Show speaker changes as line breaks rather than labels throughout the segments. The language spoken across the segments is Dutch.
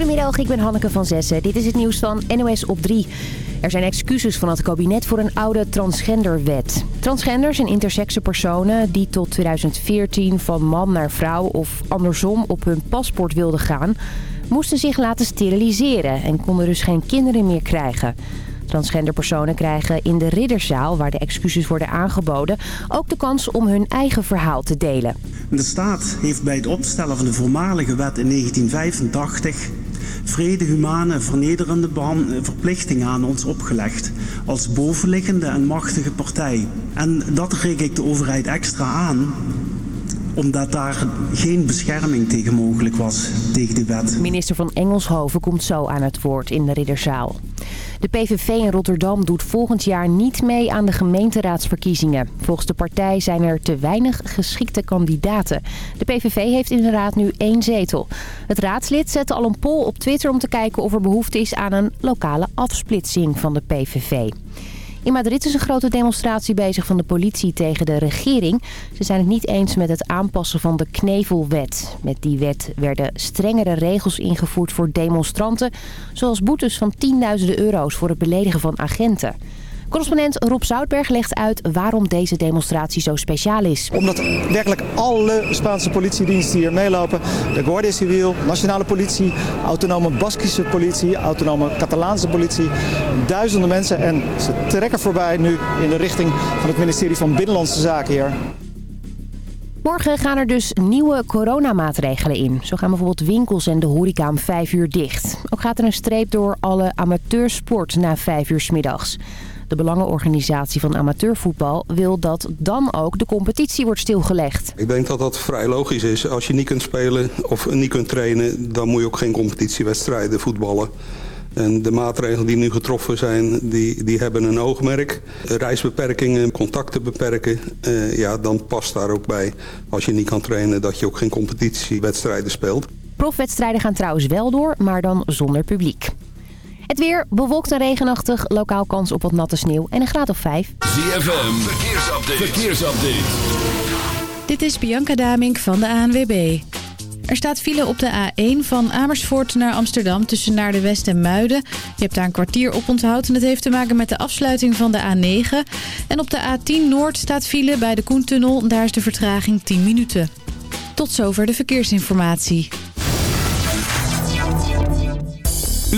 Goedemiddag, ik ben Hanneke van Zessen. Dit is het nieuws van NOS op 3. Er zijn excuses van het kabinet voor een oude transgenderwet. Transgenders en intersexe personen die tot 2014 van man naar vrouw of andersom op hun paspoort wilden gaan... moesten zich laten steriliseren en konden dus geen kinderen meer krijgen. Transgender personen krijgen in de ridderzaal, waar de excuses worden aangeboden... ook de kans om hun eigen verhaal te delen.
De staat heeft bij het opstellen van de voormalige wet in 1985 vrede, humane, vernederende verplichtingen aan ons opgelegd als bovenliggende en machtige partij. En dat reken ik de overheid extra aan omdat daar geen bescherming tegen mogelijk was, tegen de wet.
Minister van Engelshoven komt zo aan het woord in de Ridderzaal. De PVV in Rotterdam doet volgend jaar niet mee aan de gemeenteraadsverkiezingen. Volgens de partij zijn er te weinig geschikte kandidaten. De PVV heeft in de raad nu één zetel. Het raadslid zette al een poll op Twitter om te kijken of er behoefte is aan een lokale afsplitsing van de PVV. In Madrid is een grote demonstratie bezig van de politie tegen de regering. Ze zijn het niet eens met het aanpassen van de Knevelwet. Met die wet werden strengere regels ingevoerd voor demonstranten... zoals boetes van tienduizenden euro's voor het beledigen van agenten. Correspondent Rob Zoutberg legt uit waarom deze demonstratie zo speciaal is.
Omdat werkelijk alle Spaanse politiediensten hier meelopen. De Guardia Civil, Nationale Politie, Autonome Baskische Politie, Autonome Catalaanse Politie. Duizenden mensen en ze trekken voorbij nu in de richting van het ministerie van Binnenlandse Zaken hier.
Morgen gaan er dus nieuwe coronamaatregelen in. Zo gaan bijvoorbeeld winkels en de horeca om vijf uur dicht. Ook gaat er een streep door alle amateursport na vijf uur s middags. De Belangenorganisatie van Amateurvoetbal wil dat dan ook de competitie wordt stilgelegd.
Ik denk dat dat vrij logisch is. Als je niet kunt spelen of niet kunt trainen, dan moet je ook geen competitiewedstrijden voetballen. En de maatregelen die nu getroffen zijn, die, die hebben een oogmerk. Reisbeperkingen, contacten beperken, eh, ja, dan past daar ook bij. Als je niet kan trainen, dat je ook geen competitiewedstrijden speelt.
Profwedstrijden gaan trouwens wel door, maar dan zonder publiek. Het weer bewolkt en regenachtig, lokaal kans op wat natte sneeuw en een graad of 5.
ZFM, verkeersupdate. verkeersupdate.
Dit is Bianca Damink van de ANWB. Er staat file op de A1 van Amersfoort naar Amsterdam tussen naar de West en Muiden. Je hebt daar een kwartier op onthoud en dat heeft te maken met de afsluiting van de A9. En op de A10 Noord staat file bij de Koentunnel. Daar is de vertraging 10 minuten. Tot zover de verkeersinformatie.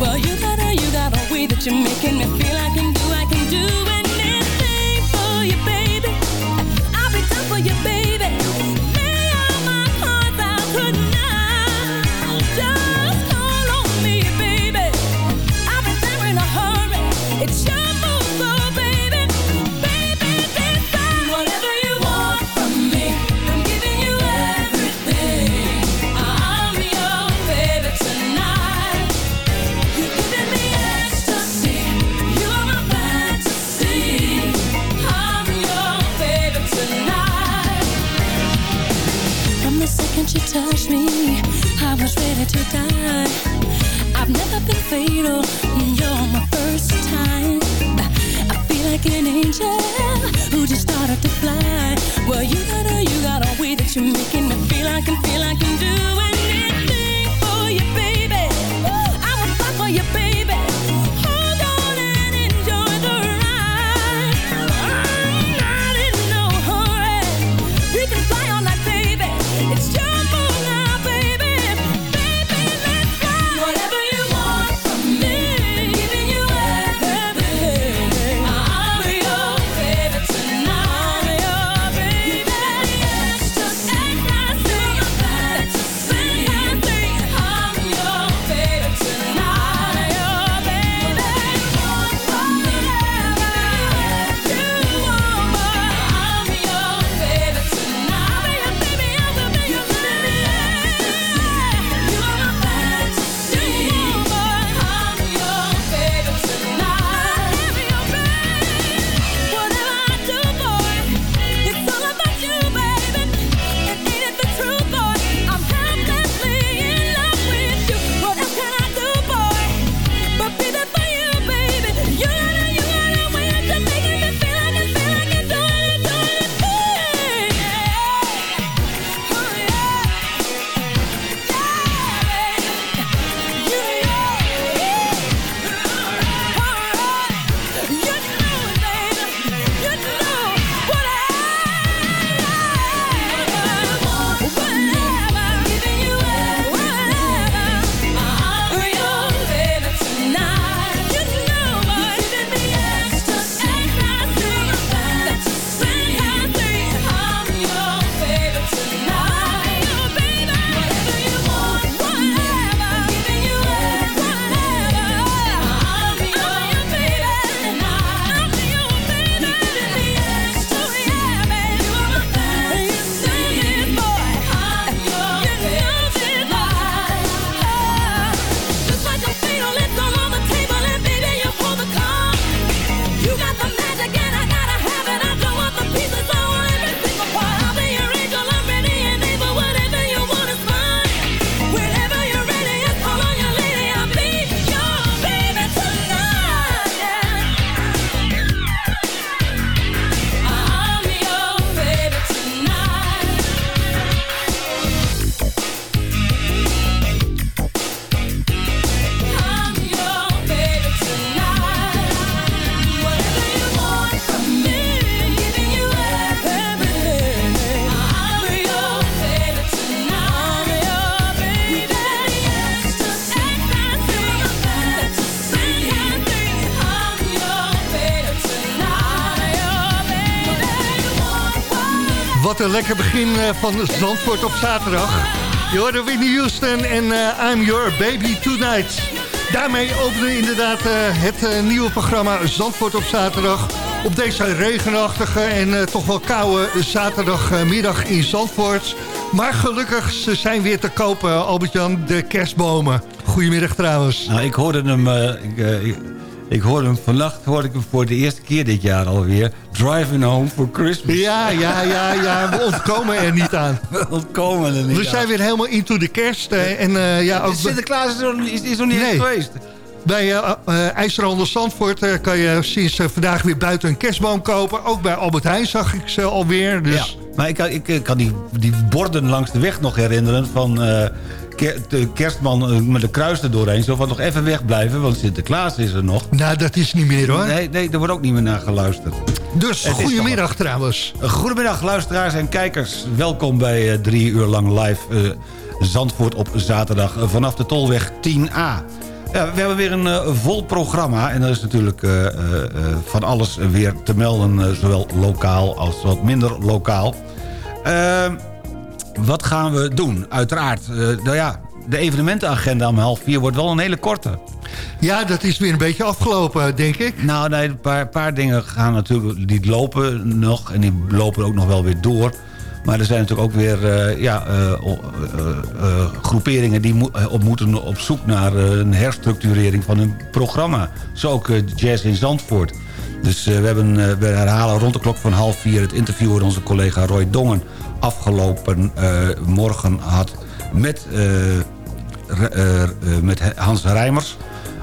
Well, you got a, you got a way that you're making me feel I you touched me, I was ready to die. I've never been fatal, you're my first time. I feel like an angel who just started to fly. Well, you got a, you got a way that you're making me feel I can feel can
eh, van Zandvoort op zaterdag. Je hoorde Whitney Houston en eh, I'm Your Baby Tonight. Daarmee openen inderdaad eh, het nieuwe programma Zandvoort op zaterdag. Op deze regenachtige en toch wel koude zaterdagmiddag in Zandvoort. Maar gelukkig, ze zijn weer te kopen, Albert-Jan, de kerstbomen. Goedemiddag trouwens.
Nou, ik hoorde hem... ik, ik, hoorde hem vannacht hoorde ik hem voor de eerste keer dit jaar alweer. Driving home for Christmas.
Ja, ja, ja, ja, we ontkomen er niet aan.
We ontkomen er niet
We zijn weer helemaal into de kerst. eh, en eh, ja, ook
Sinterklaas is, nog- is, is nog niet
Nee.
geweest.
Bij eh eh, IJsselhandel Zandvoort kan je sinds vandaag weer buiten een kerstboom kopen. Ook bij Albert Heijn zag ik ze alweer. Dus
Ja, maar ik, kan- ik, ik kan die, die borden langs de weg nog herinneren van de kerstman eh, met de kruis er doorheen. Zo van nog even wegblijven, want Sinterklaas is er nog.
nou, dat is niet meer hoor.
Nee, nee, er wordt ook niet meer naar geluisterd.
Dus
Het
goedemiddag trouwens.
Goedemiddag luisteraars en kijkers. Welkom bij eh, drie uur lang live eh, Zandvoort op zaterdag vanaf de Tolweg 10A. Ja, we hebben weer een vol programma en er is natuurlijk van alles weer te melden, zowel lokaal als wat minder lokaal. Ehm, wat gaan we doen? Uiteraard, eh, nou ja, de evenementenagenda om half vier wordt wel een hele korte.
Ja, dat is weer een beetje afgelopen, denk ik.
Nou, nee, een paar, paar dingen gaan natuurlijk, die lopen nog en die lopen ook nog wel weer door. Maar er zijn natuurlijk ook weer eh, ja, eh, groeperingen die mo- op moeten op zoek naar een herstructurering van hun programma. Zo ook Jazz in Zandvoort. Dus we, hebben, we herhalen rond de klok van half vier het interview met onze collega Roy Dongen afgelopen eh, morgen had met, eh, eh, met Hans Rijmers...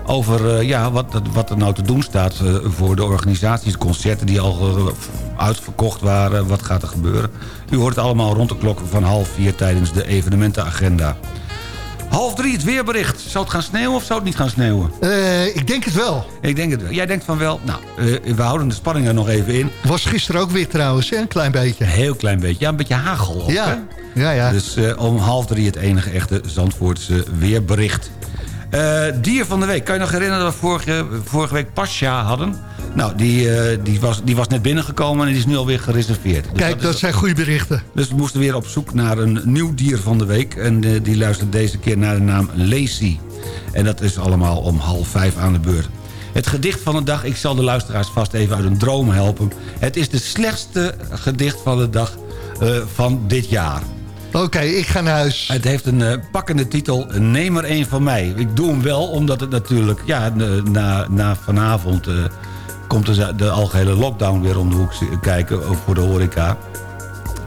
over ja, wat, wat er nou te doen staat voor de organisaties, concerten die al uitverkocht waren. Wat gaat er gebeuren? U hoort allemaal rond de klok van half vier tijdens de evenementenagenda. Half drie het weerbericht. Zou het gaan sneeuwen of zou het niet gaan sneeuwen?
Eh, ik denk het wel.
Ik denk het wel. Jij denkt van wel. Nou, eh, we houden de spanning er nog even in.
Was gisteren ook weer trouwens, hè? een klein beetje.
Een heel klein beetje. Ja, een beetje hagel ook,
Ja,
hè?
ja, ja.
Dus eh, om half drie het enige echte Zandvoortse weerbericht. Dier van de week. Kan je nog herinneren dat we vorige, vorige week Pasha hadden? Nou, die, eh, die, was, die was net binnengekomen en die is nu alweer gereserveerd. Dus
Kijk, dat zijn goede berichten.
dus we moesten weer op zoek naar een nieuw dier van de week. En eh, die luistert deze keer naar de naam Lacey. En dat is allemaal om half vijf aan de beurt. Het gedicht van de dag, ik zal de luisteraars vast even uit een droom helpen. Het is de slechtste gedicht van de dag eh, van dit jaar.
Oké, ik ga naar huis.
Het heeft een pakkende titel, Neem er één van mij. Ik doe hem wel, omdat het natuurlijk... Ja, na, na vanavond komt de, de algehele lockdown weer om de hoek kijken... voor de horeca.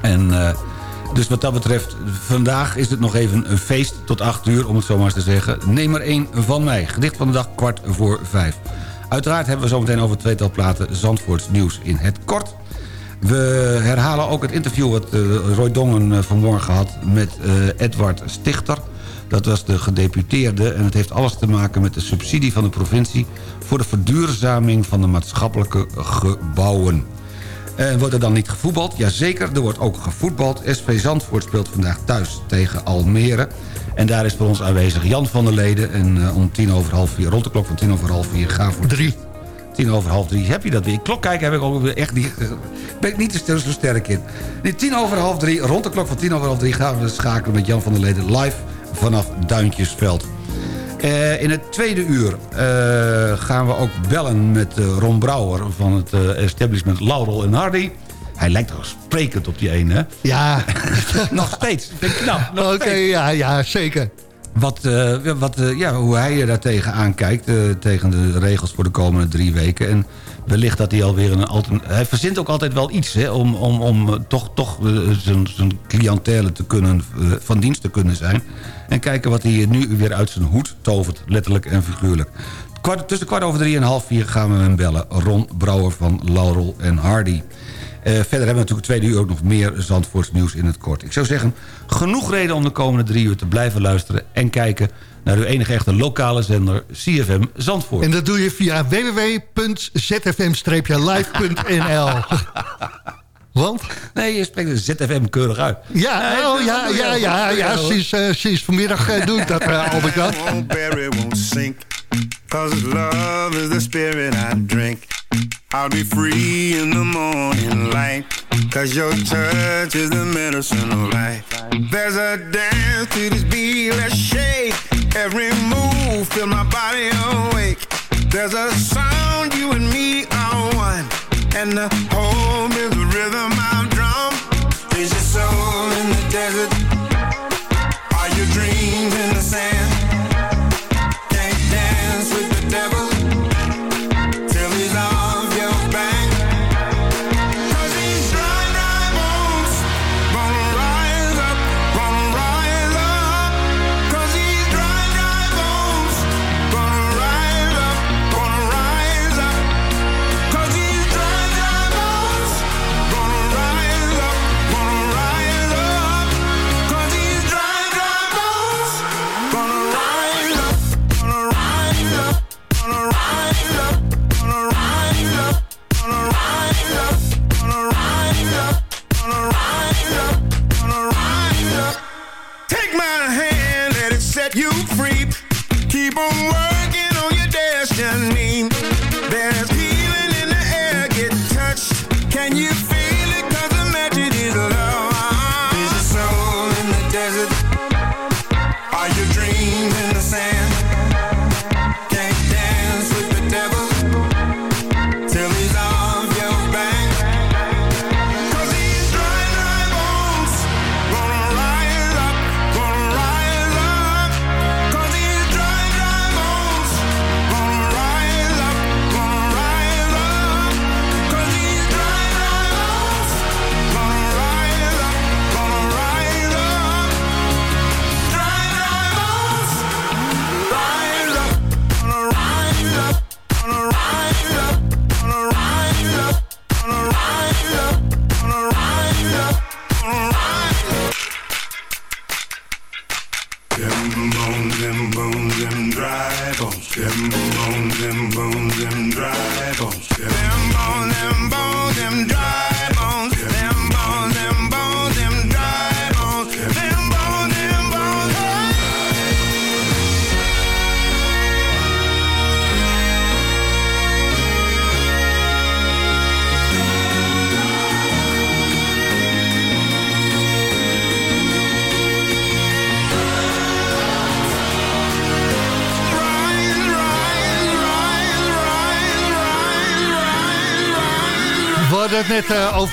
En eh, dus wat dat betreft, vandaag is het nog even een feest tot 8 uur... om het zo maar eens te zeggen. Neem er één van mij. Gedicht van de dag, kwart voor vijf. Uiteraard hebben we zometeen over tweetal platen Zandvoorts nieuws in het kort. We herhalen ook het interview wat eh, Roy Dongen eh, vanmorgen had met Edward Stichter. Dat was de gedeputeerde en het heeft alles te maken met de subsidie van de provincie... voor de verduurzaming van de maatschappelijke gebouwen. En wordt er dan niet gevoetbald? Jazeker, er wordt ook gevoetbald. SV Zandvoort speelt vandaag thuis tegen Almere. En daar is voor ons aanwezig Jan van der Leden. En eh, om tien over half vier, rond de klok van tien over half vier... ga voor
Drie.
Tien over half drie. Heb je dat weer? Klok kijken heb ik ook echt niet... ben ik niet zo sterk in. Nee, tien over half drie, rond de klok van tien over half drie... gaan we schakelen met Jan van der Leden live vanaf Duintjesveld. Eh, in het tweede uur eh, gaan we ook bellen met eh, Ron Brouwer... van het establishment Laurel en Hardy. Hij lijkt toch sprekend op die ene, hè?
Ja,
nog steeds. Ik denk, nou, nog
oké, ja, ja, zeker.
Wat, eh, wat, eh, ja, hoe hij er daartegen aankijkt, eh, tegen de regels voor de komende drie weken. En wellicht dat hij alweer een altern... Hij verzint ook altijd wel iets hè, om, om, om toch, toch zijn, zijn cliëntele te kunnen, van dienst te kunnen zijn. En kijken wat hij nu weer uit zijn hoed tovert, letterlijk en figuurlijk. Kwart, tussen kwart over drie en half vier gaan we hem bellen. Ron Brouwer van Laurel en Hardy. Eh, verder hebben we natuurlijk tweede uur ook nog meer Zandvoorts nieuws in het kort. Ik zou zeggen, genoeg reden om de komende drie uur te blijven luisteren... en kijken naar uw enige echte lokale zender CFM Zandvoort.
En dat doe je via www.zfm-live.nl Want?
Nee, je spreekt de ZFM keurig uit.
Ja, oh, ja, ja, ja, ja sinds, eh, sinds vanmiddag eh, doe ik dat, uh, Albert
won't bear it won't sink. Cause love is the spirit I drink. I'll be free in the morning light. Cause your touch is the medicine of life. There's a dance to this beat, let's shake. Every move, feel my body awake. There's a sound, you and me are one. And the home is the rhythm I'm drum. Is your soul in the desert? Are your dreams in the sand?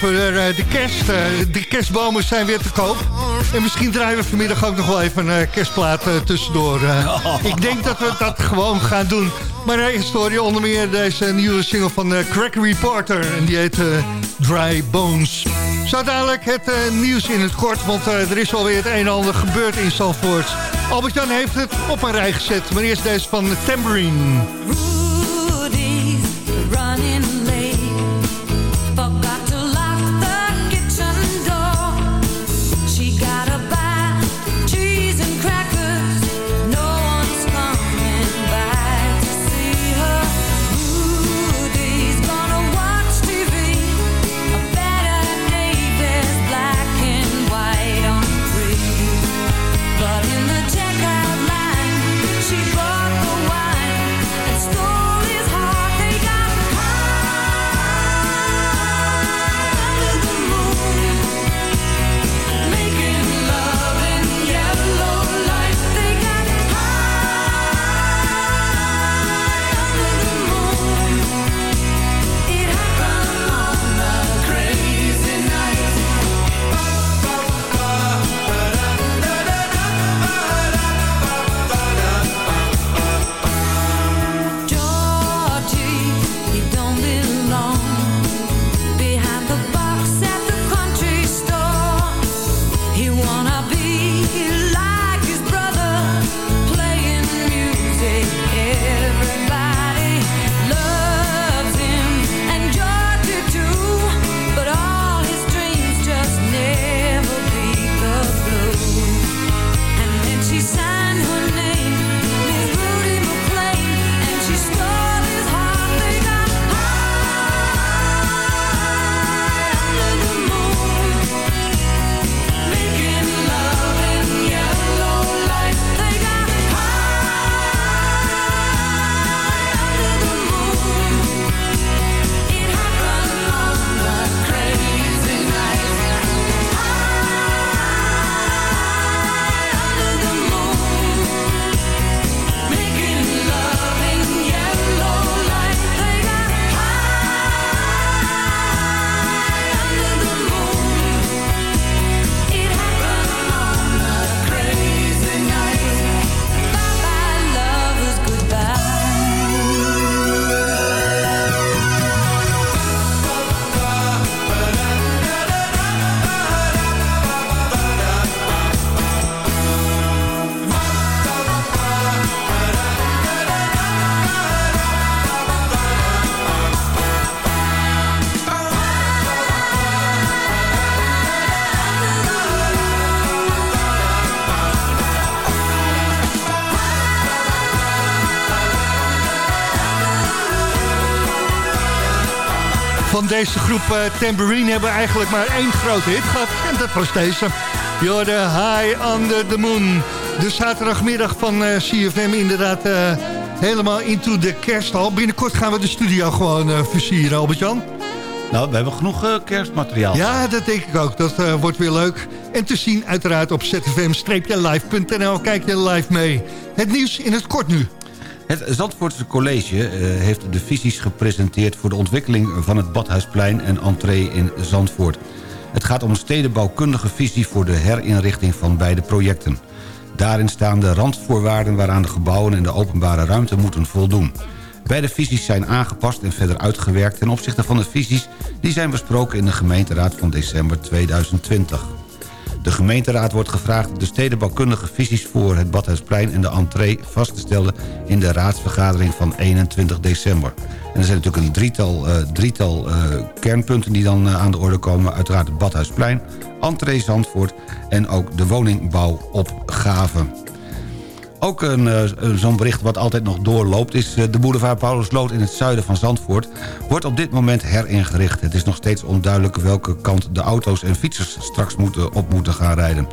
Over eh, de kerst. Eh, de kerstbomen zijn weer te koop. En misschien draaien we vanmiddag ook nog wel even een kerstplaat eh, tussendoor. eh. Ik denk dat we dat gewoon gaan doen. Maar hoor je onder meer deze nieuwe single van Craig Reporter. En die heet Dry Bones. Zo dadelijk het nieuws in het kort. Want er is alweer het een en ander gebeurd in Zandvoort. Albert-Jan heeft het op een rij gezet. Maar eerst deze van Tambourine. Deze groep eh, Tambourine hebben eigenlijk maar één grote hit gehad. En dat was deze. The High Under the Moon. De zaterdagmiddag van eh, CFM inderdaad eh, helemaal into de kersthal. Binnenkort gaan we de studio gewoon versieren, Albert-Jan.
Nou, we hebben genoeg kerstmateriaal.
Ja, dat denk ik ook. Dat wordt weer leuk. En te zien uiteraard op zfm-live.nl. Kijk je live mee. Het nieuws in het kort nu.
Het Zandvoortse College eh, heeft de visies gepresenteerd... voor de ontwikkeling van het Badhuisplein en entree in Zandvoort. Het gaat om een stedenbouwkundige visie... voor de herinrichting van beide projecten. Daarin staan de randvoorwaarden waaraan de gebouwen... en de openbare ruimte moeten voldoen. Beide visies zijn aangepast en verder uitgewerkt... ten opzichte van de visies die zijn besproken in de gemeenteraad van december 2020. De gemeenteraad wordt gevraagd de stedenbouwkundige visies voor het Badhuisplein en de entree vast te stellen in de raadsvergadering van 21 december. En er zijn natuurlijk een drietal, eh, drietal eh, kernpunten die dan eh, aan de orde komen. Uiteraard het Badhuisplein, entree Zandvoort en ook de woningbouwopgave. Ook eh, zo'n bericht wat altijd nog doorloopt... is eh, de boulevard Paulusloot in het zuiden van Zandvoort... wordt op dit moment heringericht. Het is nog steeds onduidelijk welke kant de auto's en fietsers straks moeten, op moeten gaan rijden.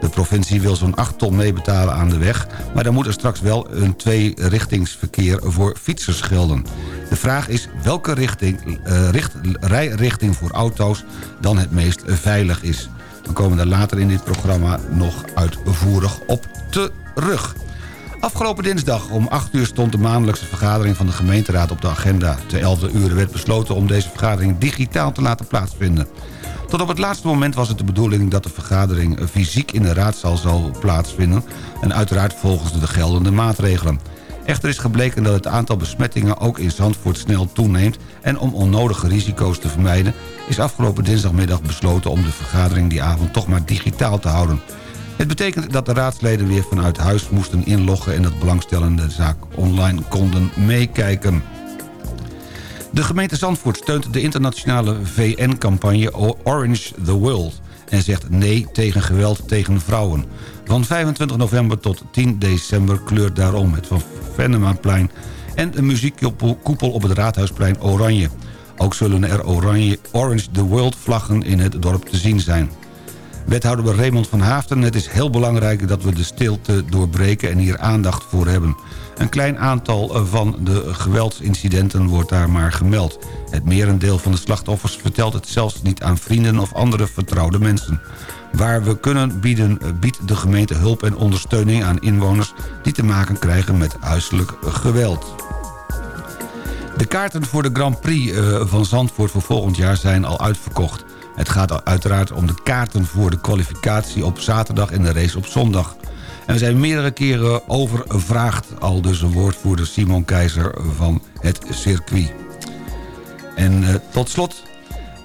De provincie wil zo'n 8 ton meebetalen aan de weg... maar dan moet er straks wel een tweerichtingsverkeer voor fietsers gelden. De vraag is welke richting, eh, richt, rijrichting voor auto's dan het meest veilig is. We komen daar later in dit programma nog uitvoerig op terug. Afgelopen dinsdag om 8 uur stond de maandelijkse vergadering van de gemeenteraad op de agenda. Te 11 uur werd besloten om deze vergadering digitaal te laten plaatsvinden. Tot op het laatste moment was het de bedoeling dat de vergadering fysiek in de raadzaal zal plaatsvinden... en uiteraard volgens de geldende maatregelen. Echter is gebleken dat het aantal besmettingen ook in Zandvoort snel toeneemt... en om onnodige risico's te vermijden... is afgelopen dinsdagmiddag besloten om de vergadering die avond toch maar digitaal te houden. Het betekent dat de raadsleden weer vanuit huis moesten inloggen... en dat belangstellende zaak online konden meekijken. De gemeente Zandvoort steunt de internationale VN-campagne Orange the World... en zegt nee tegen geweld tegen vrouwen. Van 25 november tot 10 december kleurt daarom het Van Vennemaplein... en een muziekkoepel op het Raadhuisplein oranje. Ook zullen er oranje, Orange the World vlaggen in het dorp te zien zijn. Wethouder Raymond van Haafden, het is heel belangrijk dat we de stilte doorbreken en hier aandacht voor hebben. Een klein aantal van de geweldsincidenten wordt daar maar gemeld. Het merendeel van de slachtoffers vertelt het zelfs niet aan vrienden of andere vertrouwde mensen. Waar we kunnen bieden, biedt de gemeente hulp en ondersteuning aan inwoners... die te maken krijgen met huiselijk geweld. De kaarten voor de Grand Prix eh, van Zandvoort voor volgend jaar zijn al uitverkocht. Het gaat uiteraard om de kaarten voor de kwalificatie op zaterdag en de race op zondag. En we zijn meerdere keren overvraagd, al dus een woordvoerder Simon Keizer van het circuit. En uh, tot slot,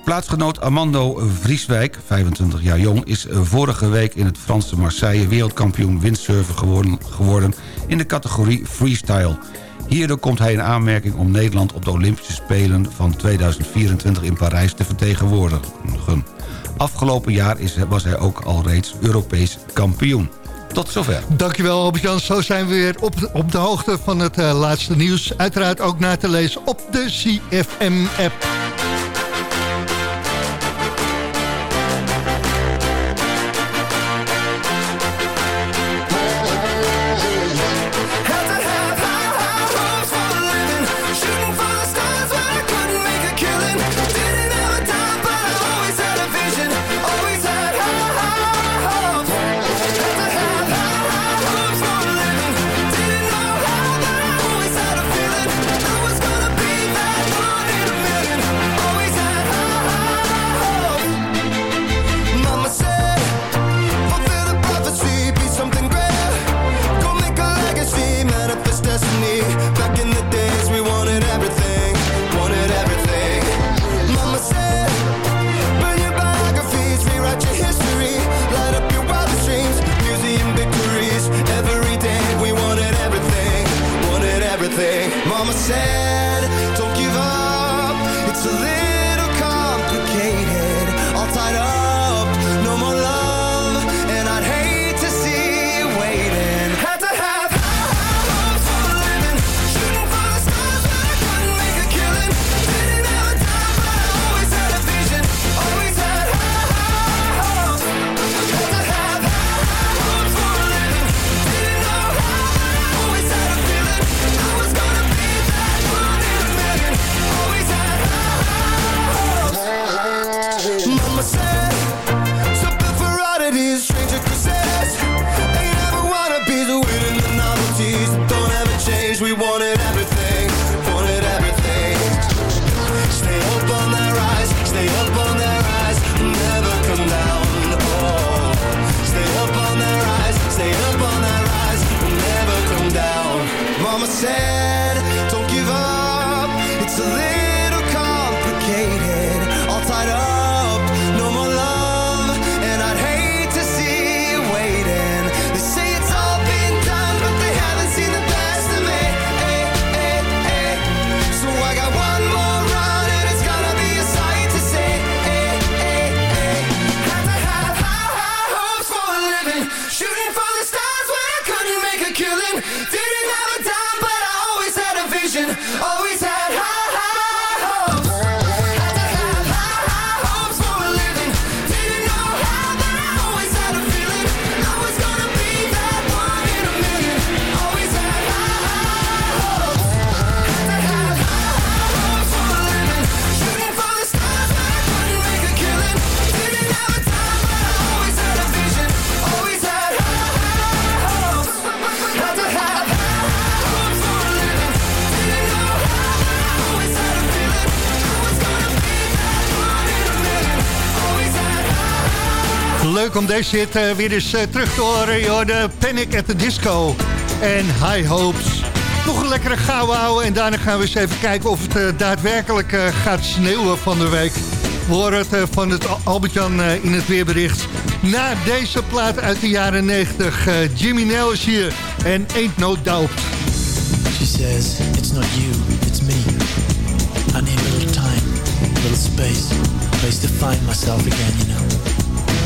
plaatsgenoot Armando Vrieswijk, 25 jaar jong... is vorige week in het Franse Marseille wereldkampioen windsurfen geworden, geworden... in de categorie freestyle. Hierdoor komt hij in aanmerking om Nederland op de Olympische Spelen van 2024 in Parijs te vertegenwoordigen. Afgelopen jaar is, was hij ook al reeds Europees kampioen. Tot zover.
Dankjewel Albert-Jan. Zo zijn we weer op, op de hoogte van het uh, laatste nieuws. Uiteraard ook na te lezen op de CFM-app. Om deze eh, weer eens eh, terug te horen. Hoorde Panic at the Disco en High Hopes. Nog een lekkere gauw houden en daarna gaan we eens even kijken of het eh, daadwerkelijk gaat sneeuwen van de week. We horen het van het Al- Albert-Jan in het weerbericht. Na deze plaat uit de jaren 90, eh, Jimmy Nell is hier en Ain't No Doubt.
She says, it's not you, it's me. I need a little time, a little space, place to find myself again, you know.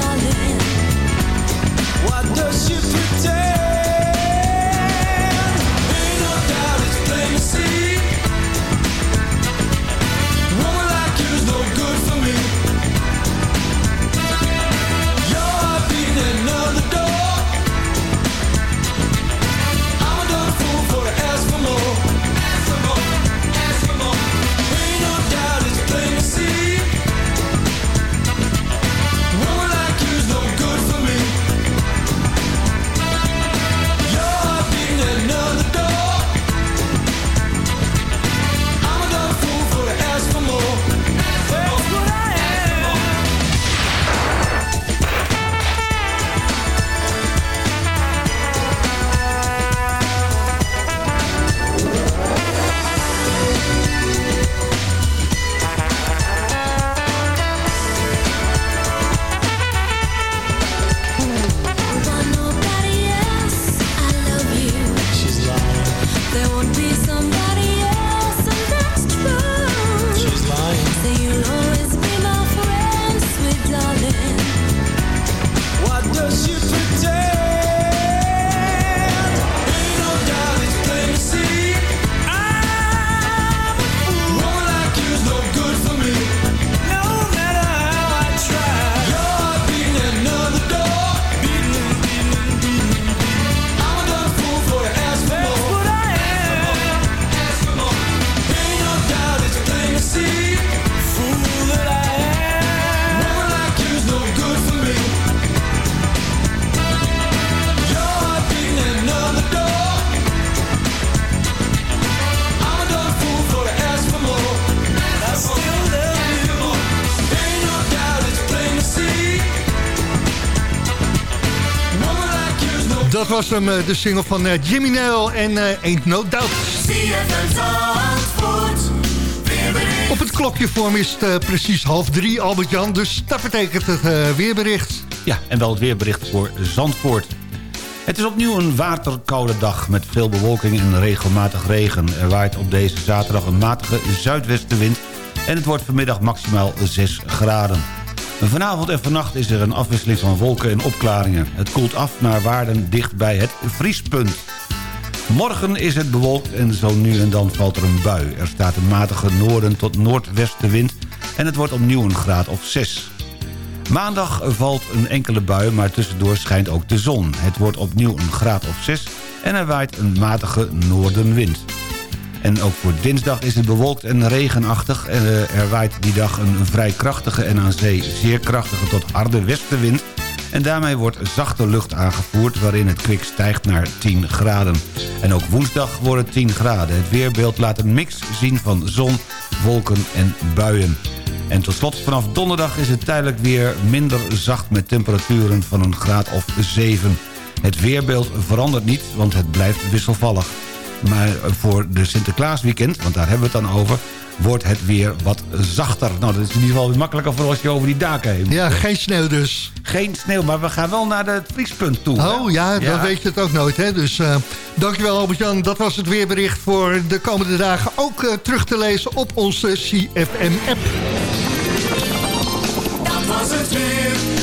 darling.
Does she pretend?
Was hem, eh, de single van eh, Jimmy Nell en eh, Ain't No Doubt. Op het klokje voor is het precies half drie, Albert-Jan. Dus dat betekent het weerbericht.
Ja, en wel het weerbericht voor Zandvoort. Het is opnieuw een waterkoude dag met veel bewolking en regelmatig regen. Er waait op deze zaterdag een matige zuidwestenwind... en het wordt vanmiddag maximaal 6 graden. Vanavond en vannacht is er een afwisseling van wolken en opklaringen. Het koelt af naar waarden dicht bij het vriespunt. Morgen is het bewolkt en zo nu en dan valt er een bui. Er staat een matige noorden tot noordwestenwind... en het wordt opnieuw een graad of 6. Maandag valt een enkele bui, maar tussendoor schijnt ook de zon. Het wordt opnieuw een graad of 6 en er waait een matige noordenwind. En ook voor dinsdag is het bewolkt en regenachtig. Eh, Er waait die dag een vrij krachtige en aan zee zeer krachtige tot harde westenwind. En daarmee wordt zachte lucht aangevoerd waarin het kwik stijgt naar 10 graden. En ook woensdag wordt het 10 graden. Het weerbeeld laat een mix zien van zon, wolken en buien. En tot slot, vanaf donderdag is het tijdelijk weer minder zacht... met temperaturen van een graad of 7. Het weerbeeld verandert niet, want het blijft wisselvallig. Maar voor de Sinterklaasweekend, want daar hebben we het dan over... wordt het weer wat zachter. Nou, dat is in ieder geval weer makkelijker voor als je over die daken heen
Ja, geen sneeuw dus.
Geen sneeuw, maar we gaan wel naar het vriespunt toe.
Oh ja, dan weet je het ook nooit. Hè? Dus eh, dankjewel Albert-Jan. Dat was het weerbericht voor de komende dagen. Ook eh, terug te lezen op onze CFM-app.
Dat was het weer.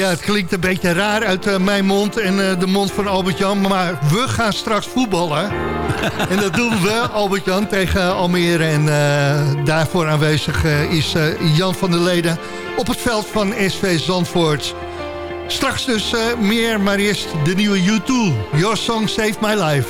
Ja, het klinkt een beetje raar uit eh, mijn mond en eh, de mond van Albert-Jan. Maar we gaan straks voetballen. en dat doen we, Albert-Jan, tegen Almere. En eh, daarvoor aanwezig is eh, Jan van der Leden op het veld van SV Zandvoort. Straks dus eh, meer, maar eerst de nieuwe U2. Your Song Saved My Life.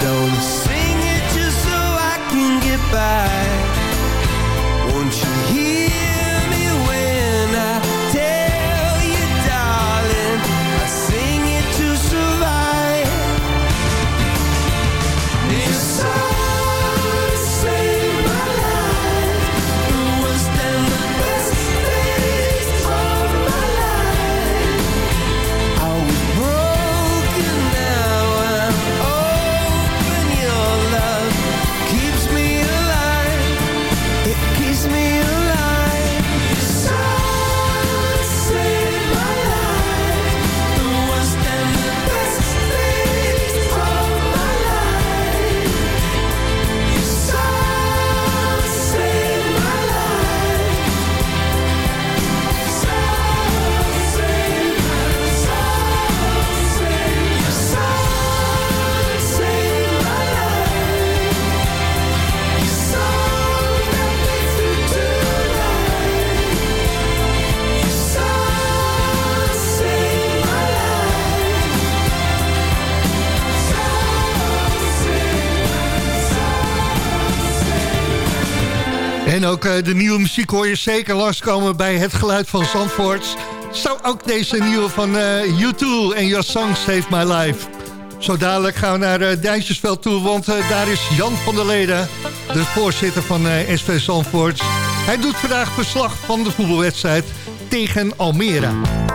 Don't
En ook eh, de nieuwe muziek hoor je zeker langskomen bij het geluid van Zandvoort. Zo ook deze nieuwe van eh U2 en Your Song Saved My Life. Zo dadelijk gaan we naar uh, toe, want daar is Jan van der Leden, de voorzitter van SV Zandvoort. Hij doet vandaag verslag van de voetbalwedstrijd tegen Almere.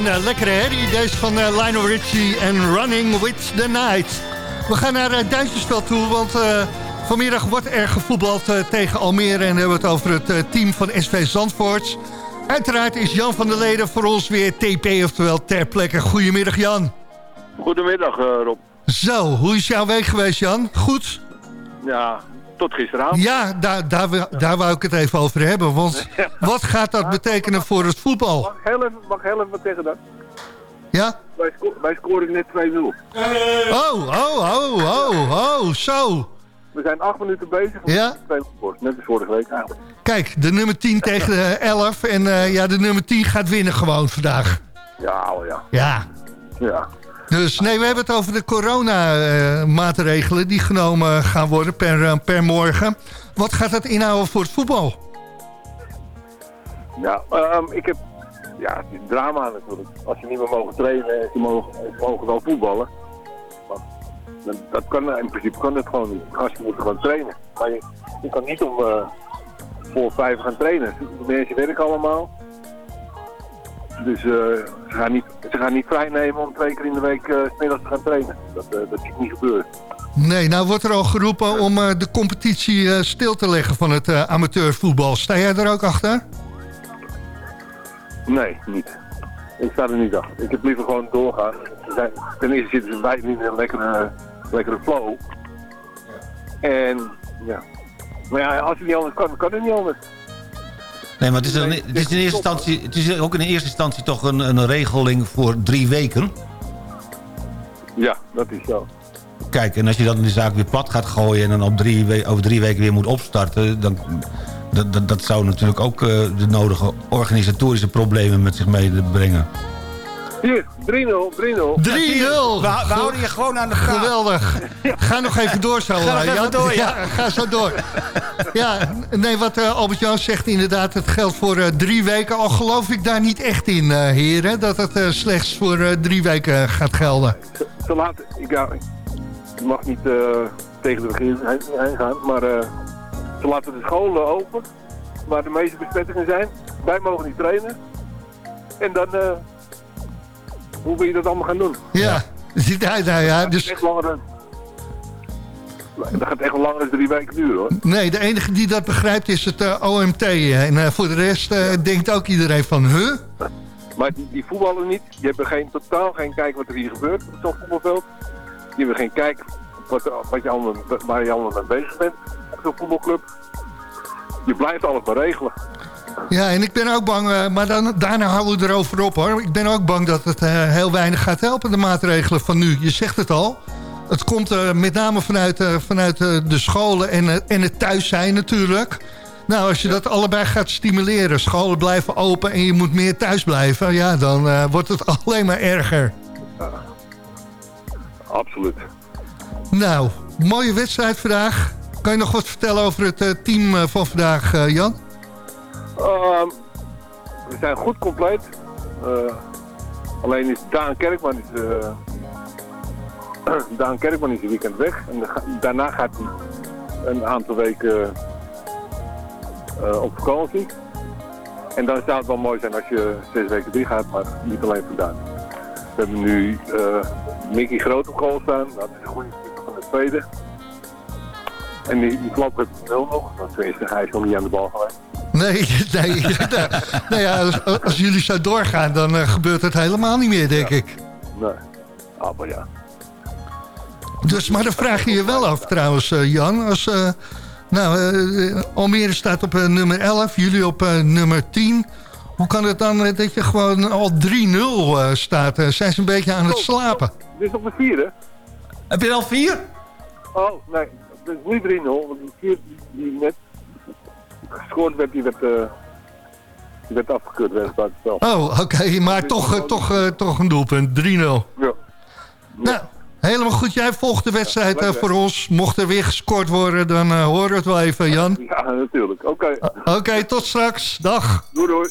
Gewoon uh, lekkere herrie. Deze van uh, Lionel Richie en Running with the Night. We gaan naar uh, Duintjesveld toe, want vanmiddag wordt er gevoetbald tegen Almere. En hebben we het over het team van SV Zandvoort. Uiteraard is Jan van der Leden voor ons weer TP, oftewel ter plekke. Goedemiddag Jan.
Goedemiddag Rob.
Zo, hoe is jouw week geweest Jan? Goed?
Ja, tot gisteravond.
Ja, daar, daar, daar wou ik het even over hebben. Want wat gaat dat betekenen voor het voetbal?
Mag heel even, mag heel even wat zeggen dan?
Ja?
Wij, sco wij scoren net 2-0.
Oh, oh, oh, oh, oh, zo.
We zijn acht minuten bezig.
Ja?
Net als vorige week eigenlijk.
Kijk, de nummer 10 tegen de 11. En uh, ja, de nummer 10 gaat winnen gewoon vandaag.
Ja, oh ja.
Ja.
Ja.
Dus nee, we hebben het over de corona-maatregelen die genomen gaan worden per, per morgen. Wat gaat dat inhouden voor het voetbal?
Ja, um, ik heb... Ja, het drama natuurlijk. Als je niet meer mogen trainen, ze mogen, ze mogen wel voetballen. Maar dat kan, in principe kan het gewoon niet. Gasten moeten gewoon trainen. Maar je, je kan niet om uh, voor vijf gaan trainen. De mensen werken allemaal. Dus uh, ze, gaan niet, ze gaan niet vrijnemen om twee keer in de week uh, smiddags te gaan trainen. Dat, uh, dat ziet niet gebeuren.
Nee, nou wordt er al geroepen om de competitie stil te leggen van het amateurvoetbal. Sta jij er ook achter?
Nee, niet. Ik sta er niet achter. Ik heb liever gewoon doorgaan. Zijn, ten eerste zitten ze niet in een lekkere, lekkere flow. En ja. Maar ja, als het niet anders kan, kan het niet anders.
Nee, maar het is, een, het is in eerste instantie, het is ook in eerste instantie toch een, een regeling voor drie weken.
Ja, dat is zo.
Kijk, en als je dan de zaak weer plat gaat gooien... en dan op drie, over drie weken weer moet opstarten... dan dat, dat, dat zou natuurlijk ook uh, de nodige organisatorische problemen met zich meebrengen.
Hier, 3-0, 3-0. 3-0.
We, we, houden je gewoon aan de gang.
Geweldig. Ga nog even door zo.
Ga even door, ja.
ja. Ga zo door. ja, nee, wat uh, Albert-Jan zegt inderdaad, het geldt voor uh, drie weken. Al geloof ik daar niet echt in, uh, heren, dat het slechts voor drie weken gaat gelden.
Ze, ze laten, ik, ja, ik mag niet tegen de regering heen gaan, maar ze laten de scholen open, waar de meeste besmettingen zijn. Wij mogen niet trainen. En dan hoe wil je dat allemaal gaan doen?
Ja, ja, ja, ja dus...
Dat, langer, dat gaat echt wel langer dan drie weken duren hoor.
Nee, de enige die dat begrijpt is het uh, OMT. En uh, voor de rest uh, denkt ook iedereen van, huh?
Maar die, die voetballen niet. Die hebben geen, totaal geen kijk wat er hier gebeurt op zo'n voetbalveld. Die hebben geen kijk wat, wat je allemaal, waar je allemaal mee bezig bent op zo'n voetbalclub. Je blijft alles maar regelen.
Ja, en ik ben ook bang, uh, maar dan, daarna houden we erover op hoor. Ik ben ook bang dat het uh, heel weinig gaat helpen, de maatregelen van nu. Je zegt het al. Het komt uh, met name vanuit, vanuit de scholen en, en het thuis zijn natuurlijk. Nou, als je dat allebei gaat stimuleren, scholen blijven open en je moet meer thuis blijven... ja, dan wordt het alleen maar erger.
Absoluut.
Nou, mooie wedstrijd vandaag. Kan je nog wat vertellen over het team van vandaag, Jan?
Uh, we zijn goed compleet. Uh, alleen is Daan Kerkman is, uh, Daan Kerkman is een weekend weg. En daarna gaat hij een aantal weken uh, op vakantie. En dan zou het wel mooi zijn als je zes weken drie gaat, maar niet alleen voor Daan. We hebben nu Mickey Groot op goal staan. Dat is een goede speler van de tweede. En die, die klap het nul nog. Want hij is nog niet aan de bal geweest.
Nee, nee. nou ja, als, als, jullie zo doorgaan, dan uh, gebeurt het helemaal niet meer, denk
ja.
ik.
Nee, ah, maar ja.
Dus, maar dan vraag je je wel af trouwens, uh, Jan. Als, uh, nou, Almere staat op nummer 11, jullie op nummer 10. Hoe kan het dan dat je gewoon al 3-0 staat? zijn ze een beetje aan het slapen?
Dit is op de vierde.
Heb je al vier?
Oh, nee. Het is niet 3-0, want die vier die net gescoord werd, die werd, uh, die werd afgekeurd. Werd.
Oh, oké, okay, maar toch, uh, toch, uh, toch een doelpunt. 3-0. Ja.
ja.
Nou, helemaal goed. Jij volgt de wedstrijd ja, voor ons. Mocht er weer gescoord worden, dan horen we het wel even, Jan.
Ja, natuurlijk. Oké. Okay.
Oké, okay, tot straks. Dag.
Doei, doei.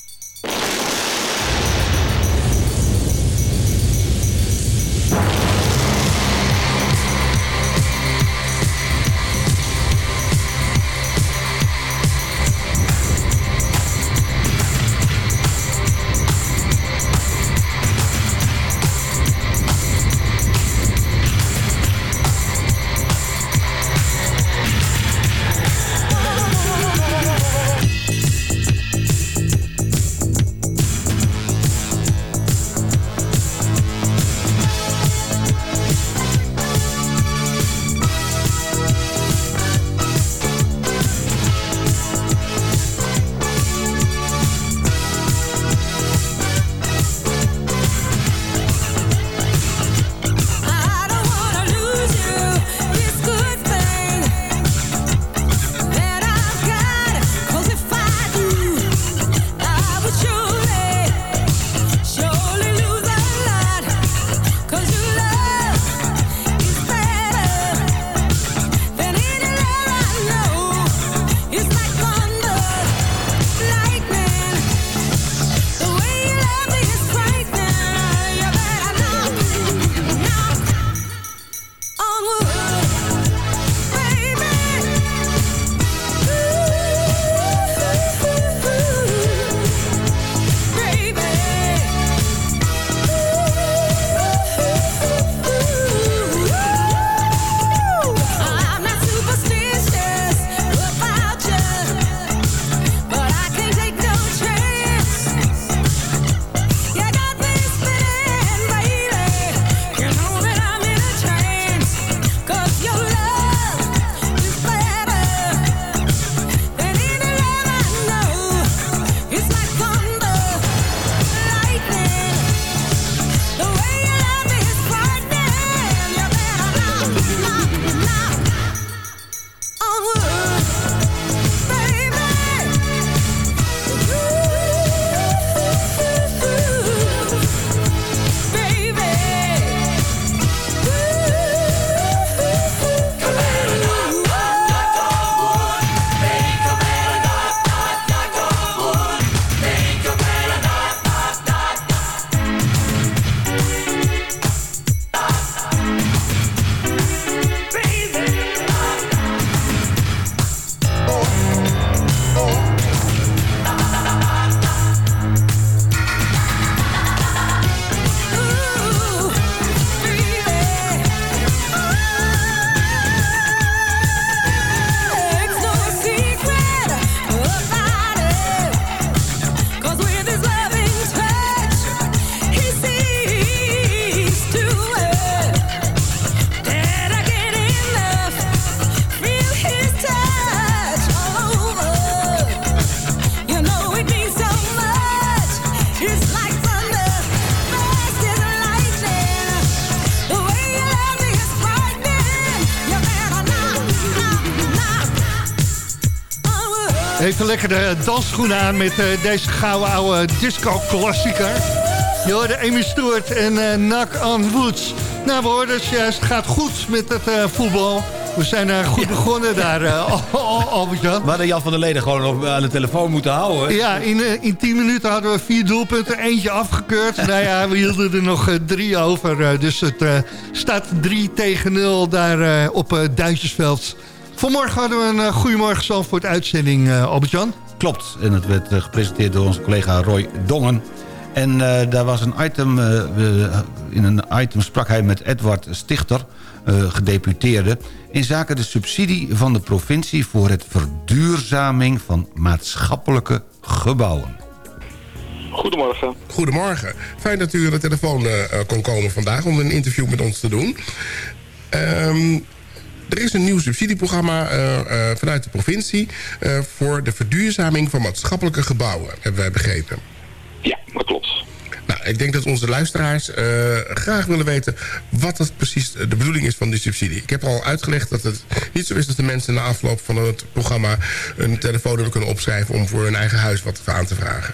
Even lekker de dansschoenen aan met eh, deze gouden oude disco-klassieker. Je hoorde Amy Stewart en uh, Knock on Woods. Nou, we hoorden het juist, het gaat goed met het eh, voetbal. We zijn eh, goed begonnen daar, uh, Albert-Jan.
We hadden Jan van der Leden gewoon nog aan de telefoon moeten houden.
Ja, in, eh, in 10 minuten hadden we vier doelpunten, eentje afgekeurd. nou ja, we hielden er nog eh, drie over. eh, dus het eh, staat 3 tegen 0 daar eh, op eh, Duintjesveld. Vanmorgen hadden we een uh, Goedemorgen Zandvoort uitzending, eh, Albert-Jan.
Klopt, en het werd eh, gepresenteerd door onze collega Roy Dongen. En eh, daar was een item, eh, in een item sprak hij met Edward Stichter, eh, gedeputeerde... in zaken de subsidie van de provincie voor het verduurzaming van maatschappelijke gebouwen.
Goedemorgen. Goedemorgen. Fijn dat u aan de telefoon eh, eh, kon komen vandaag om een interview met ons te doen. Ehm, er is een nieuw subsidieprogramma eh, eh, vanuit de provincie... eh, voor de verduurzaming van maatschappelijke gebouwen, hebben wij begrepen.
Ja, dat klopt.
Nou, ik denk dat onze luisteraars graag willen weten... wat dat precies de bedoeling is van die subsidie. Ik heb al uitgelegd dat het niet zo is dat de mensen... na afloop van het programma een telefoonnummer kunnen opschrijven... om voor hun eigen huis wat aan te vragen.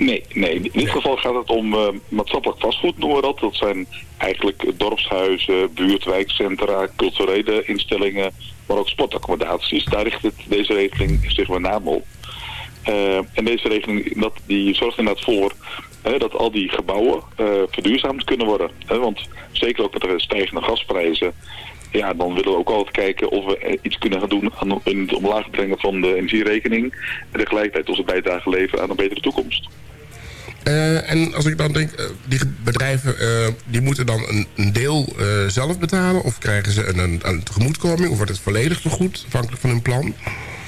Nee, nee. In dit geval gaat het om eh, maatschappelijk vastgoed, noemen we dat. Dat zijn eigenlijk dorpshuizen, buurtwijkcentra, culturele instellingen, maar ook sportaccommodaties. Daar richt het, deze regeling zich met name op. Eh, en deze regeling dat, die zorgt inderdaad voor dat al die gebouwen eh, verduurzaamd kunnen worden. hè. want zeker ook met de stijgende gasprijzen, ja, dan willen we ook altijd kijken of we iets kunnen gaan doen aan het omlaag brengen van de energierekening. En tegelijkertijd onze bijdrage leveren aan een betere toekomst.
Eh, en als ik dan denk, eh, die bedrijven eh, die moeten dan een, deel zelf betalen... of krijgen ze een, een, tegemoetkoming of wordt het volledig vergoed afhankelijk van hun plan?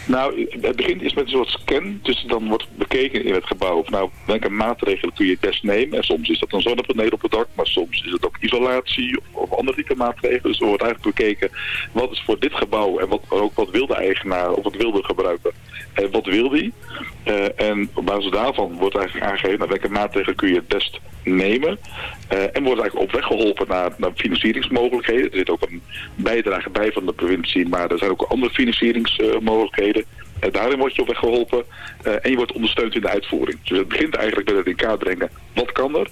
Nou, het begint eerst met een soort scan. Dus dan wordt bekeken in het gebouw. Van, nou, welke maatregelen kun je het best nemen. En soms is dat een zonnepaneel op het dak. Maar soms is het ook isolatie of, of andere type maatregelen. Dus er wordt eigenlijk bekeken wat is voor dit gebouw. En wat, ook wat wil de eigenaar of wat wil de gebruiker. En wat wil die. Eh, en op basis daarvan wordt eigenlijk aangegeven naar welke maatregelen kun je het best nemen. Eh, en wordt eigenlijk op weg geholpen naar, naar financieringsmogelijkheden. Er zit ook een bijdrage bij van de provincie, maar er zijn ook andere financieringsmogelijkheden. En daarin word je op weg geholpen eh, en je wordt ondersteund in de uitvoering. Dus het begint eigenlijk met het in kaart brengen, wat kan er?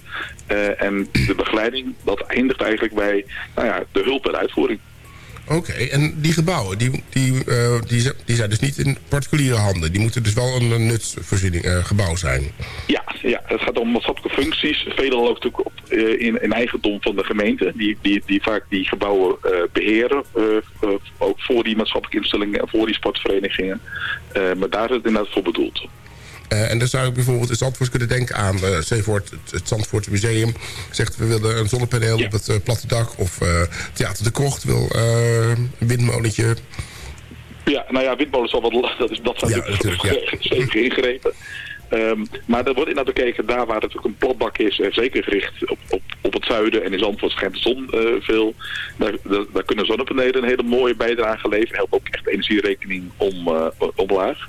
Eh, en de begeleiding, dat eindigt eigenlijk bij nou ja, de hulp en uitvoering.
Oké, en die gebouwen, die, die, eh, die, die zijn dus niet in particuliere handen. Die moeten dus wel een, een nutsvoorziening eh, gebouw zijn.
Ja, ja, het gaat om maatschappelijke functies. Veelal ook natuurlijk op, eh, in, in eigendom van de gemeente. Die, die, die vaak die gebouwen eh, beheren. eh, eh, ook voor die maatschappelijke instellingen en voor die sportverenigingen. Maar daar is het inderdaad voor bedoeld.
Eh, en dan zou ik bijvoorbeeld in Zandvoort kunnen denken aan... eh het, het Zandvoort Museum zegt... we willen een zonnepaneel op het eh, platte dak. Of Theater de Krocht wil een windmolentje.
Ja, nou ja, windmolens zal wat, dat is dat zijn natuurlijk stevig ingrepen. Ehm, maar er wordt inderdaad bekeken daar waar het natuurlijk een platdak is, en zeker gericht op, op, op het zuiden en in Zandvoort schijnt de zon veel. Daar, daar, daar kunnen zonnepanelen een hele mooie bijdrage leveren. Helpt ook echt de energierekening om, omlaag.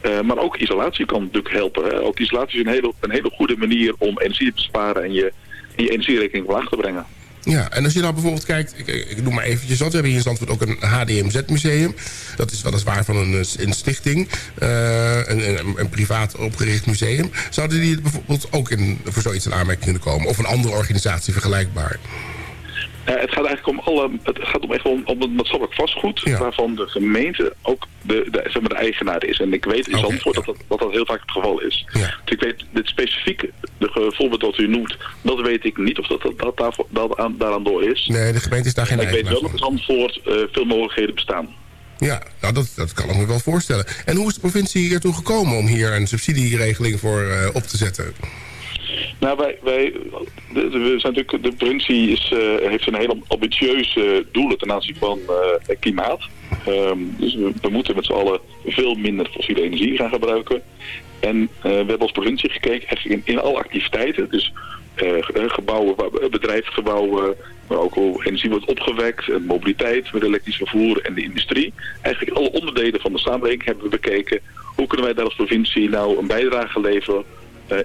Eh, maar ook isolatie kan natuurlijk helpen. Hè. Ook isolatie is een hele, een hele goede manier om energie te besparen en je, die energierekening omlaag te brengen.
Ja, en als je nou bijvoorbeeld kijkt, ik, ik noem maar eventjes wat. We hebben hier in Zandvoort ook een HDMZ-museum. Dat is weliswaar van een, een stichting, eh, een, een, een privaat opgericht museum. Zouden die bijvoorbeeld ook in, voor zoiets in aanmerking kunnen komen? Of een andere organisatie vergelijkbaar?
Eh, het gaat eigenlijk om alle, het gaat om echt om, om het maatschappelijk vastgoed, waarvan de gemeente ook de, de, zeg maar de eigenaar is. En ik weet in Zandvoort dat, dat, dat dat heel vaak het geval is. Dus ik weet dit specifiek, de voorbeeld dat u noemt, dat weet ik niet of dat, dat, dat aan, daaraan door is.
Nee, de gemeente is daar geen
En ik weet wel dat in Zandvoort eh, veel mogelijkheden bestaan.
Ja, nou dat, dat kan ik me wel voorstellen. En hoe is de provincie hiertoe gekomen om hier een subsidieregeling voor eh, op te zetten?
Nou, wij, wij we zijn natuurlijk, de provincie is, eh, heeft een hele ambitieuze doelen ten aanzien van eh, klimaat. Ehm, dus we, moeten met z'n allen veel minder fossiele energie gaan gebruiken. En eh, we hebben als provincie gekeken eigenlijk in, in alle activiteiten. Dus ge- gebouwen, bedrijfsgebouwen, maar ook hoe energie wordt opgewekt, mobiliteit met elektrisch vervoer en de industrie. Eigenlijk alle onderdelen van de samenleving hebben we bekeken. Hoe kunnen wij daar als provincie nou een bijdrage leveren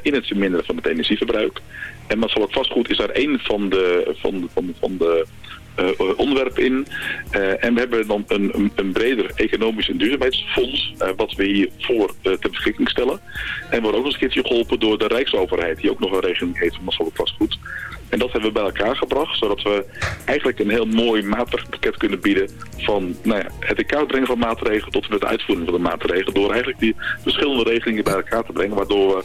in het verminderen van het energieverbruik. En maatschappelijk vastgoed is daar één van de, van, van, van de eh, onderwerpen in. Eh, en we hebben dan een, een, breder economisch en duurzaamheidsfonds, eh, wat we hiervoor ter beschikking stellen. En we worden ook nog een keertje geholpen door de Rijksoverheid, die ook nog een regeling heeft van maatschappelijk vastgoed. En dat hebben we bij elkaar gebracht, zodat we eigenlijk een heel mooi maatregelenpakket kunnen bieden van nou ja, het in kaart brengen van maatregelen tot en met de uitvoering van de maatregelen. Door eigenlijk die verschillende regelingen bij elkaar te brengen, waardoor we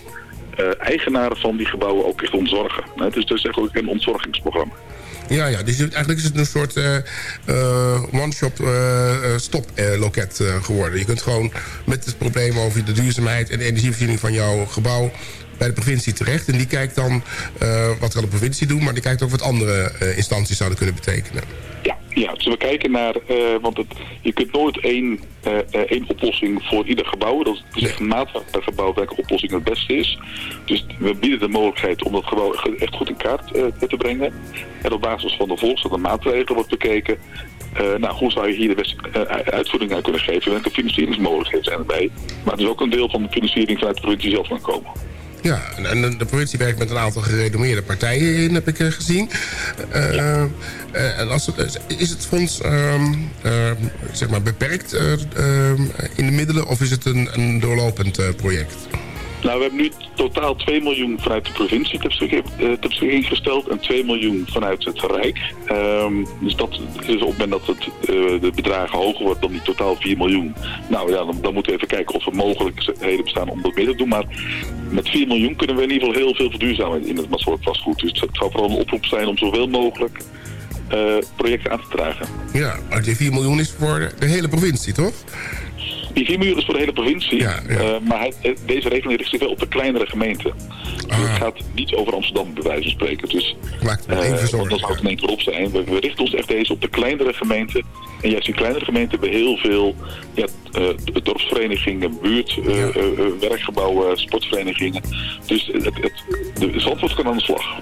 eigenaren van die gebouwen ook echt ontzorgen. Het is dus eigenlijk een ontzorgingsprogramma.
Ja, ja, dus eigenlijk is het een soort uh, uh, one-shop uh, stop loket geworden. Je kunt gewoon met het probleem over de duurzaamheid en de energievoorziening van jouw gebouw bij de provincie terecht. En die kijkt dan wat kan de provincie doen, maar die kijkt ook wat andere instanties zouden kunnen betekenen.
Ja, ja, dus we kijken naar, uh, want het, je kunt nooit één, uh, één oplossing voor ieder gebouw. Dat is echt een maat per gebouw welke oplossing het beste is. Dus we bieden de mogelijkheid om dat gebouw echt goed in kaart uh, te brengen. En op basis van de volgende maatregelen wordt bekeken. nou, hoe zou je hier de beste uitvoering aan kunnen geven? Welke financieringsmogelijkheden zijn erbij? Maar het is ook een deel van de financiering vanuit de provincie zelf kan komen.
Ja, en de provincie werkt met een aantal gerenommeerde partijen in, heb ik gezien. Uh, ja. uh, en als het, is het fonds uh, zeg maar beperkt in de middelen of is het een, een doorlopend project?
Nou, we hebben nu totaal 2 miljoen vanuit de provincie ter beschikking gesteld en 2 miljoen vanuit het Rijk. Um, dus dat is op het moment dat het, uh, de bedragen hoger wordt dan die totaal 4 miljoen. Nou ja, dan, dan moeten we even kijken of er mogelijkheden bestaan om dat meer te doen. Maar met 4 miljoen kunnen we in ieder geval heel veel verduurzamen in het maatschappelijk vastgoed. Dus het zou vooral een oproep zijn om zoveel mogelijk projecten aan te dragen.
Ja, maar die 4 miljoen is voor de hele provincie, toch?
Die 4 miljoen is voor de hele provincie. Ja, ja. Uh, maar hij, deze regeling richt zich wel op de kleinere gemeenten. Ah. Dus het gaat niet over Amsterdam, bij wijze van spreken. Dus,
Maakt het uh,
want dan zou het in één keer op zijn. We, we, richten ons echt deze op de kleinere gemeenten. En juist die kleinere gemeenten hebben heel veel ja, uh, dorpsverenigingen, buurt, ja. werkgebouwen, sportverenigingen. Dus het, het, de Zandvoort kan aan de slag.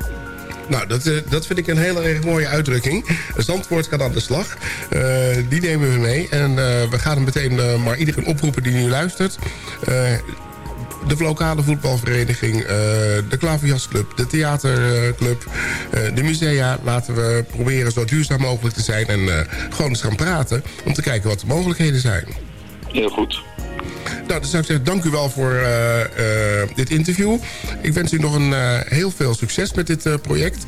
Nou, dat, uh, dat vind ik een hele mooie uitdrukking. Zandvoort gaat aan de slag. Uh, die nemen we mee. En uh, we gaan hem meteen maar iedereen oproepen die nu luistert. de lokale voetbalvereniging, de klaverjasclub, de theaterclub, de musea. Laten we proberen zo duurzaam mogelijk te zijn en gewoon eens gaan praten... om te kijken wat de mogelijkheden zijn.
Heel goed.
Nou, dan zou ik zeggen, dank u wel voor uh, uh, dit interview. Ik wens u nog een uh, heel veel succes met dit project.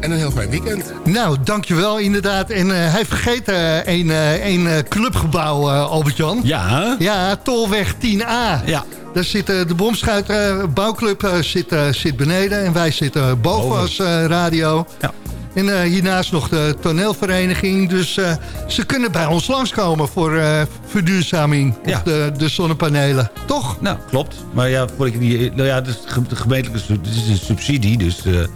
en een heel fijn weekend.
Nou, dankjewel inderdaad. En hij vergeet een, een clubgebouw, Albert-Jan.
Ja.
Ja, Tolweg 10A.
Ja.
Daar zit de Bomschuit bouwclub zit, zit beneden. En wij zitten boven
Boven.
als radio.
Ja.
En uh, hiernaast nog de toneelvereniging. Dus uh, ze kunnen bij ons langskomen voor uh, verduurzaming
Ja.
op de, de zonnepanelen. Toch?
Nou, klopt. Maar ja, voor ik die, nou ja, het is gemeentelijke het is een subsidie, dus eh, ik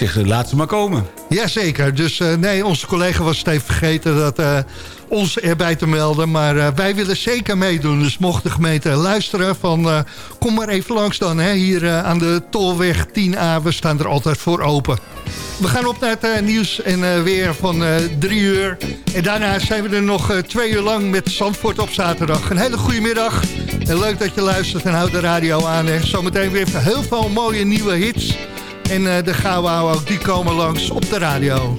zeg, eh, laat ze maar komen.
Jazeker. Dus eh, nee, onze collega was het even vergeten dat eh, ons erbij te melden. Maar eh, wij willen zeker meedoen. Dus mocht de gemeente luisteren van... eh, kom maar even langs dan, hè, hier eh, aan de Tolweg 10A. We staan er altijd voor open. We gaan op naar het nieuws en weer van drie uur. En daarna zijn we er nog twee uur lang met Zandvoort op zaterdag. Een hele goede middag. En leuk dat je luistert en houd de radio aan. Hè. Zometeen weer heel veel mooie nieuwe hits. En de gouden ook, die komen langs op de radio.